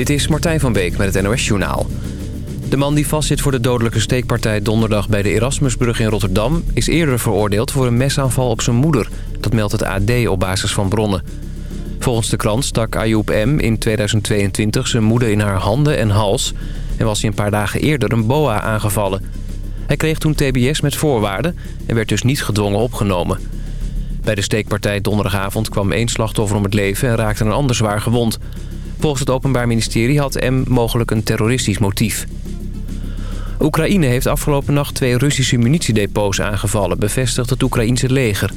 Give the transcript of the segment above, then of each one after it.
Dit is Martijn van Beek met het NOS Journaal. De man die vastzit voor de dodelijke steekpartij donderdag bij de Erasmusbrug in Rotterdam... is eerder veroordeeld voor een mesaanval op zijn moeder. Dat meldt het AD op basis van bronnen. Volgens de krant stak Ayoub M. in 2022 zijn moeder in haar handen en hals... en was hij een paar dagen eerder een boa aangevallen. Hij kreeg toen tbs met voorwaarden en werd dus niet gedwongen opgenomen. Bij de steekpartij donderdagavond kwam één slachtoffer om het leven... en raakte een ander zwaar gewond... Volgens het Openbaar Ministerie had M mogelijk een terroristisch motief. Oekraïne heeft afgelopen nacht twee Russische munitiedepots aangevallen... bevestigt het Oekraïense leger.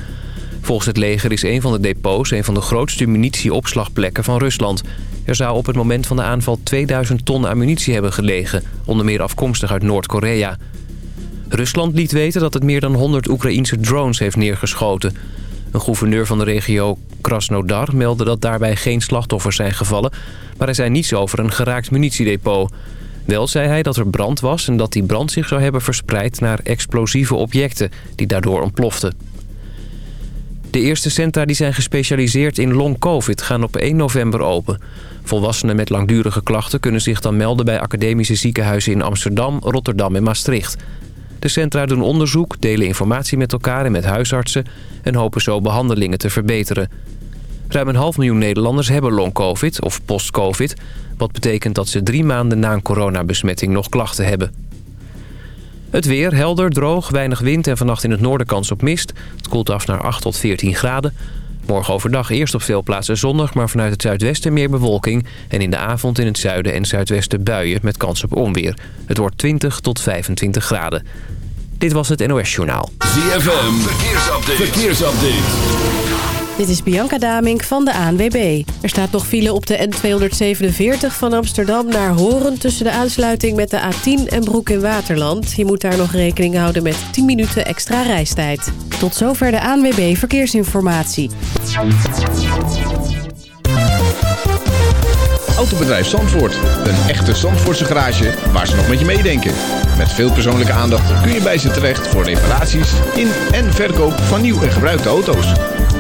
Volgens het leger is een van de depots een van de grootste munitieopslagplekken van Rusland. Er zou op het moment van de aanval 2000 ton ammunitie hebben gelegen... onder meer afkomstig uit Noord-Korea. Rusland liet weten dat het meer dan 100 Oekraïense drones heeft neergeschoten... Een gouverneur van de regio Krasnodar meldde dat daarbij geen slachtoffers zijn gevallen... maar hij zei niets over een geraakt munitiedepot. Wel zei hij dat er brand was en dat die brand zich zou hebben verspreid naar explosieve objecten die daardoor ontploften. De eerste centra die zijn gespecialiseerd in long-covid gaan op 1 november open. Volwassenen met langdurige klachten kunnen zich dan melden bij academische ziekenhuizen in Amsterdam, Rotterdam en Maastricht. De centra doen onderzoek, delen informatie met elkaar en met huisartsen... en hopen zo behandelingen te verbeteren. Ruim een half miljoen Nederlanders hebben long-covid of post-covid... wat betekent dat ze drie maanden na een coronabesmetting nog klachten hebben. Het weer helder, droog, weinig wind en vannacht in het noorden kans op mist. Het koelt af naar 8 tot 14 graden. Morgen overdag eerst op veel plaatsen zonnig, maar vanuit het zuidwesten meer bewolking. En in de avond in het zuiden en zuidwesten buien met kans op onweer. Het wordt 20 tot 25 graden. Dit was het NOS Journaal. ZFM, verkeersupdate. verkeersupdate. Dit is Bianca Damink van de ANWB. Er staat nog file op de N247 van Amsterdam naar Horen... tussen de aansluiting met de A10 en Broek in Waterland. Je moet daar nog rekening houden met 10 minuten extra reistijd. Tot zover de ANWB Verkeersinformatie. Autobedrijf Zandvoort. Een echte Zandvoortse garage waar ze nog met je meedenken. Met veel persoonlijke aandacht kun je bij ze terecht... voor reparaties in en verkoop van nieuw en gebruikte auto's.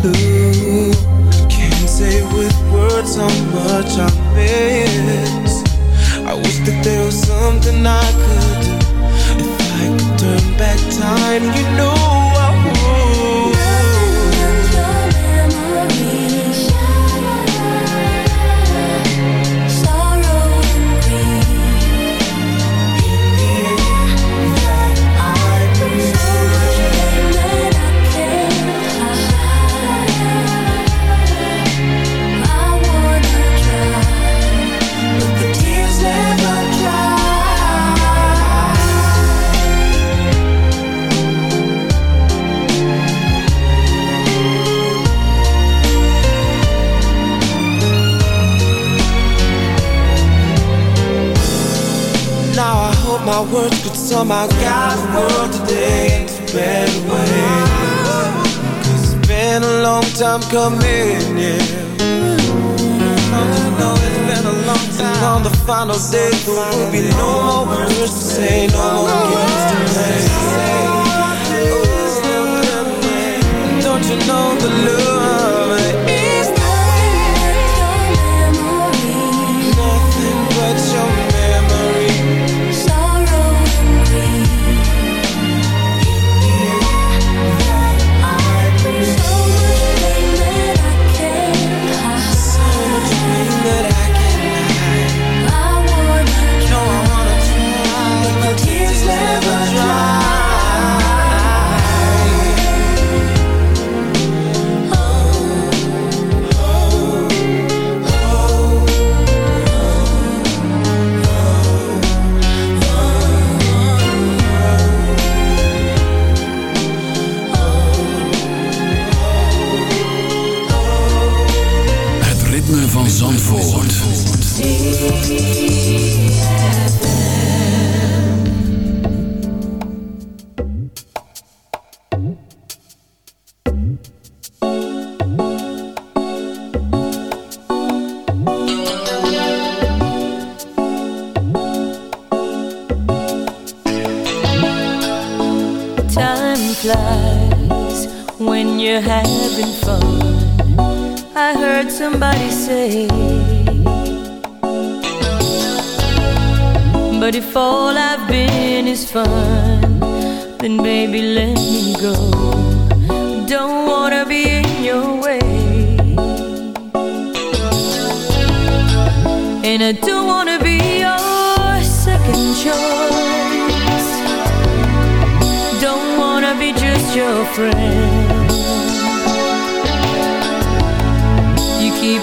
Can't say with words how much I miss. I wish that there was something I could do. If I could turn back time, you know. On my God's world today to bend away. Cause it's been a long time coming, yeah. Don't you know it's been a long time? And on the final day, there will be no more words to say, no more games to play. Oh, don't you know the love? flies when you're having fun. I heard somebody say, But if all I've been is fun, then baby, let me go. friend. You keep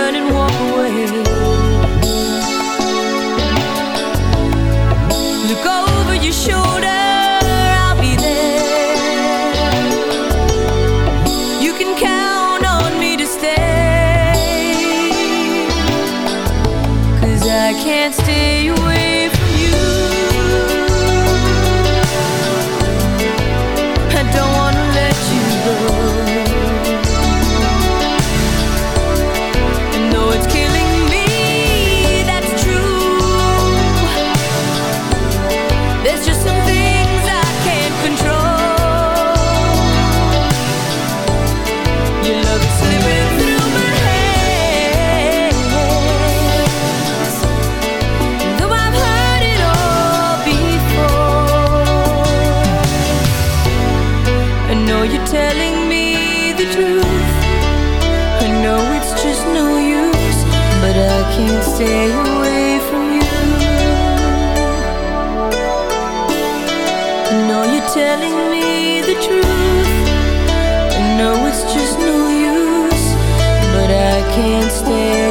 Can't stay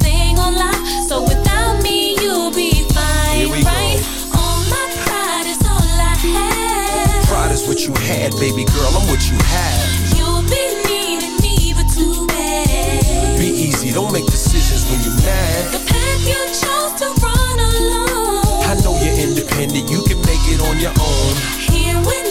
on lock. So without me, you'll be fine, we go. right? All my pride is all I have. Pride is what you had, baby girl, I'm what you have. You'll be needing me, but too bad. Be easy, don't make decisions when you're mad. The path you chose to run alone. I know you're independent, you can make it on your own. Here with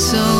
So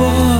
before.